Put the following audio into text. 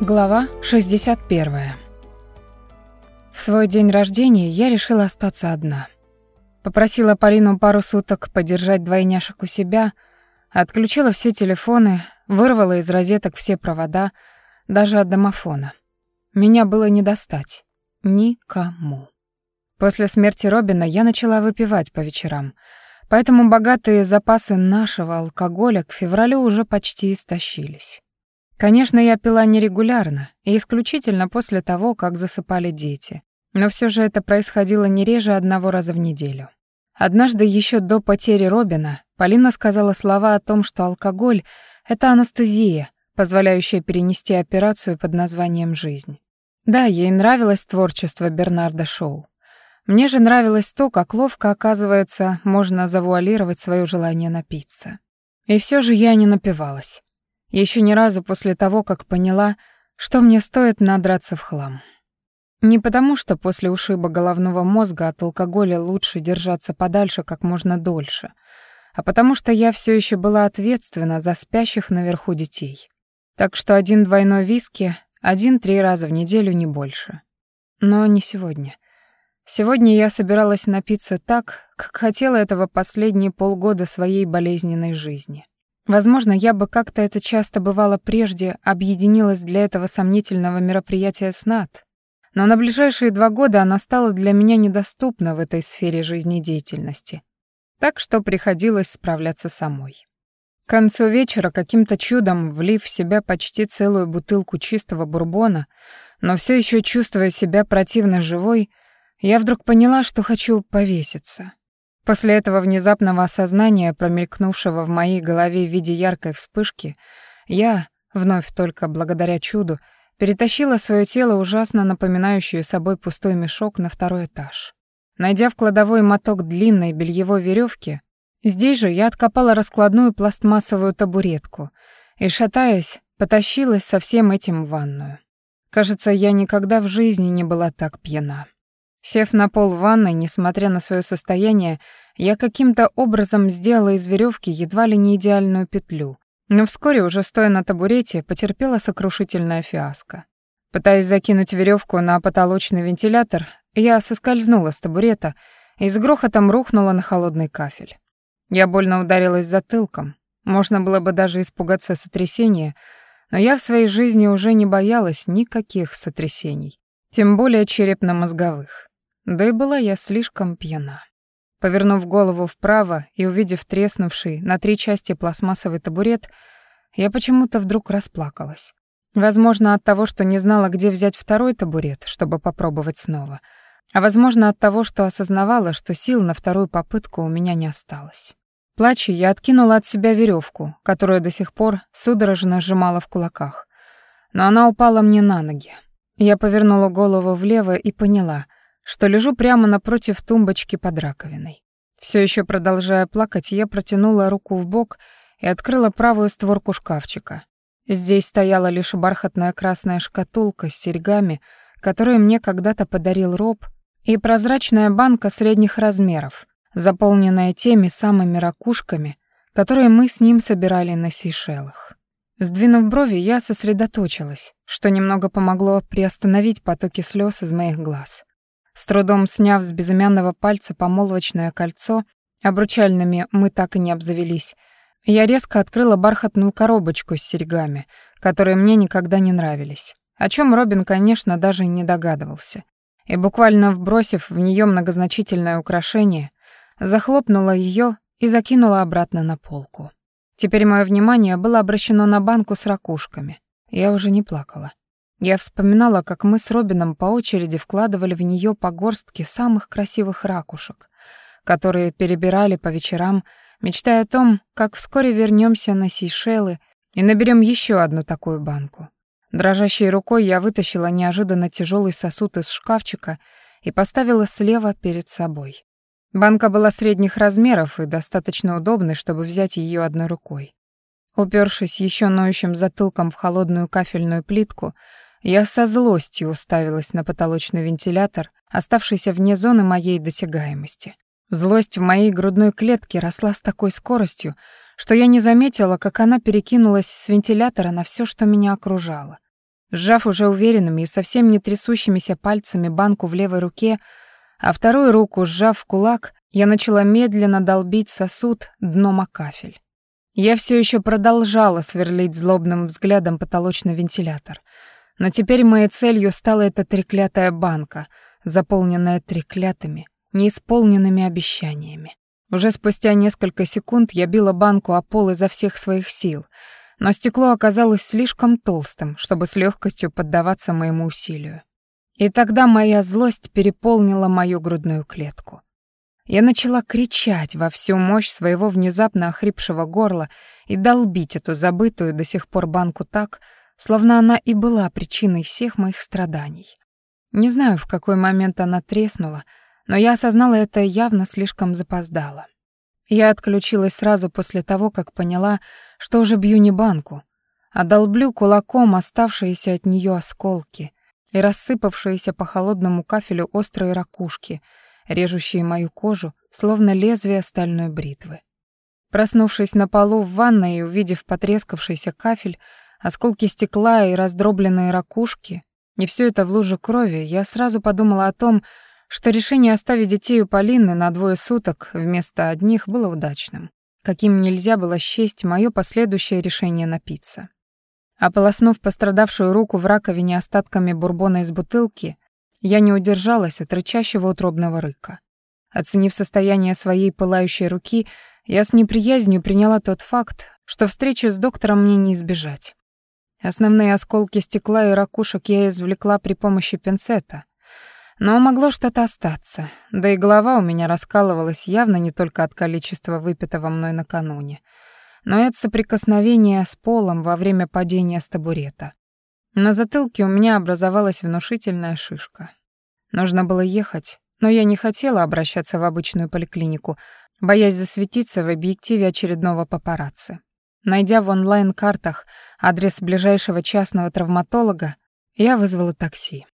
Глава 61. В свой день рождения я решила остаться одна. Попросила Полину пару суток подержать двойняшек у себя, отключила все телефоны, вырвала из розеток все провода, даже от домофона. Меня было не достать. Никому. После смерти Робина я начала выпивать по вечерам, поэтому богатые запасы нашего алкоголя к февралю уже почти истощились. Конечно, я пила нерегулярно и исключительно после того, как засыпали дети. Но все же это происходило не реже одного раза в неделю. Однажды еще до потери Робина Полина сказала слова о том, что алкоголь — это анестезия, позволяющая перенести операцию под названием «жизнь». Да, ей нравилось творчество Бернарда Шоу. Мне же нравилось то, как ловко, оказывается, можно завуалировать свое желание напиться. И все же я не напивалась. Еще ни разу после того, как поняла, что мне стоит надраться в хлам. Не потому, что после ушиба головного мозга от алкоголя лучше держаться подальше как можно дольше, а потому что я все еще была ответственна за спящих наверху детей. Так что один двойной виски, один-три раза в неделю, не больше. Но не сегодня. Сегодня я собиралась напиться так, как хотела этого последние полгода своей болезненной жизни. Возможно, я бы как-то это часто бывало прежде, объединилась для этого сомнительного мероприятия с Нат, но на ближайшие два года она стала для меня недоступна в этой сфере жизнедеятельности, так что приходилось справляться самой. К концу вечера, каким-то чудом влив в себя почти целую бутылку чистого бурбона, но все еще чувствуя себя противно живой, я вдруг поняла, что хочу повеситься. После этого внезапного осознания, промелькнувшего в моей голове в виде яркой вспышки, я, вновь только благодаря чуду, перетащила свое тело, ужасно напоминающее собой пустой мешок, на второй этаж. Найдя в кладовой моток длинной бельевой веревки, здесь же я откопала раскладную пластмассовую табуретку и, шатаясь, потащилась со всем этим в ванную. Кажется, я никогда в жизни не была так пьяна. Сев на пол ванной, несмотря на свое состояние, я каким-то образом сделала из веревки едва ли не идеальную петлю, но вскоре, уже стоя на табурете, потерпела сокрушительное фиаско. Пытаясь закинуть веревку на потолочный вентилятор, я соскользнула с табурета и с грохотом рухнула на холодный кафель. Я больно ударилась затылком. Можно было бы даже испугаться сотрясения, но я в своей жизни уже не боялась никаких сотрясений, тем более черепно-мозговых. Да и была я слишком пьяна. Повернув голову вправо и увидев треснувший на три части пластмассовый табурет, я почему-то вдруг расплакалась. Возможно, от того, что не знала, где взять второй табурет, чтобы попробовать снова. А возможно, от того, что осознавала, что сил на вторую попытку у меня не осталось. Плача, я откинула от себя веревку, которую до сих пор судорожно сжимала в кулаках. Но она упала мне на ноги. Я повернула голову влево и поняла — что лежу прямо напротив тумбочки под раковиной. Все еще продолжая плакать, я протянула руку в бок и открыла правую створку шкафчика. Здесь стояла лишь бархатная красная шкатулка с серьгами, которую мне когда-то подарил Роб, и прозрачная банка средних размеров, заполненная теми самыми ракушками, которые мы с ним собирали на Сейшелах. Сдвинув брови, я сосредоточилась, что немного помогло приостановить потоки слез из моих глаз. С трудом сняв с безымянного пальца помолвочное кольцо, обручальными мы так и не обзавелись, я резко открыла бархатную коробочку с серьгами, которые мне никогда не нравились, о чем Робин, конечно, даже не догадывался. И буквально вбросив в нее многозначительное украшение, захлопнула ее и закинула обратно на полку. Теперь мое внимание было обращено на банку с ракушками. Я уже не плакала. Я вспоминала, как мы с Робином по очереди вкладывали в нее по горстке самых красивых ракушек, которые перебирали по вечерам, мечтая о том, как вскоре вернемся на Сейшелы и наберем еще одну такую банку. Дрожащей рукой я вытащила неожиданно тяжелый сосуд из шкафчика и поставила слева перед собой. Банка была средних размеров и достаточно удобной, чтобы взять ее одной рукой. Упершись еще ноющим затылком в холодную кафельную плитку, я со злостью уставилась на потолочный вентилятор, оставшийся вне зоны моей досягаемости. Злость в моей грудной клетке росла с такой скоростью, что я не заметила, как она перекинулась с вентилятора на все, что меня окружало. Сжав уже уверенными и совсем не трясущимися пальцами банку в левой руке, а вторую руку сжав в кулак, я начала медленно долбить сосуд дном о кафель. Я все еще продолжала сверлить злобным взглядом потолочный вентилятор. Но теперь моей целью стала эта треклятая банка, заполненная треклятыми, неисполненными обещаниями. Уже спустя несколько секунд я била банку о пол изо всех своих сил, но стекло оказалось слишком толстым, чтобы с легкостью поддаваться моему усилию. И тогда моя злость переполнила мою грудную клетку. Я начала кричать во всю мощь своего внезапно охрипшего горла и долбить эту забытую до сих пор банку так, словно она и была причиной всех моих страданий. Не знаю, в какой момент она треснула, но я осознала это явно слишком запоздало. Я отключилась сразу после того, как поняла, что уже бью не банку, а долблю кулаком оставшиеся от нее осколки — и рассыпавшиеся по холодному кафелю острые ракушки, режущие мою кожу, словно лезвие стальной бритвы. Проснувшись на полу в ванной и увидев потрескавшийся кафель, осколки стекла и раздробленные ракушки, и все это в луже крови, я сразу подумала о том, что решение оставить детей у Полины на двое суток вместо одних было удачным, каким нельзя было счесть мое последующее решение напиться. Ополоснув пострадавшую руку в раковине остатками бурбона из бутылки, я не удержалась от рычащего утробного рыка. Оценив состояние своей пылающей руки, я с неприязнью приняла тот факт, что встречи с доктором мне не избежать. Основные осколки стекла и ракушек я извлекла при помощи пинцета, но могло что-то остаться, да и голова у меня раскалывалась явно не только от количества выпитого мной накануне — но и от соприкосновения с полом во время падения с табурета. На затылке у меня образовалась внушительная шишка. Нужно было ехать, но я не хотела обращаться в обычную поликлинику, боясь засветиться в объективе очередного папарацци. Найдя в онлайн-картах адрес ближайшего частного травматолога, я вызвала такси.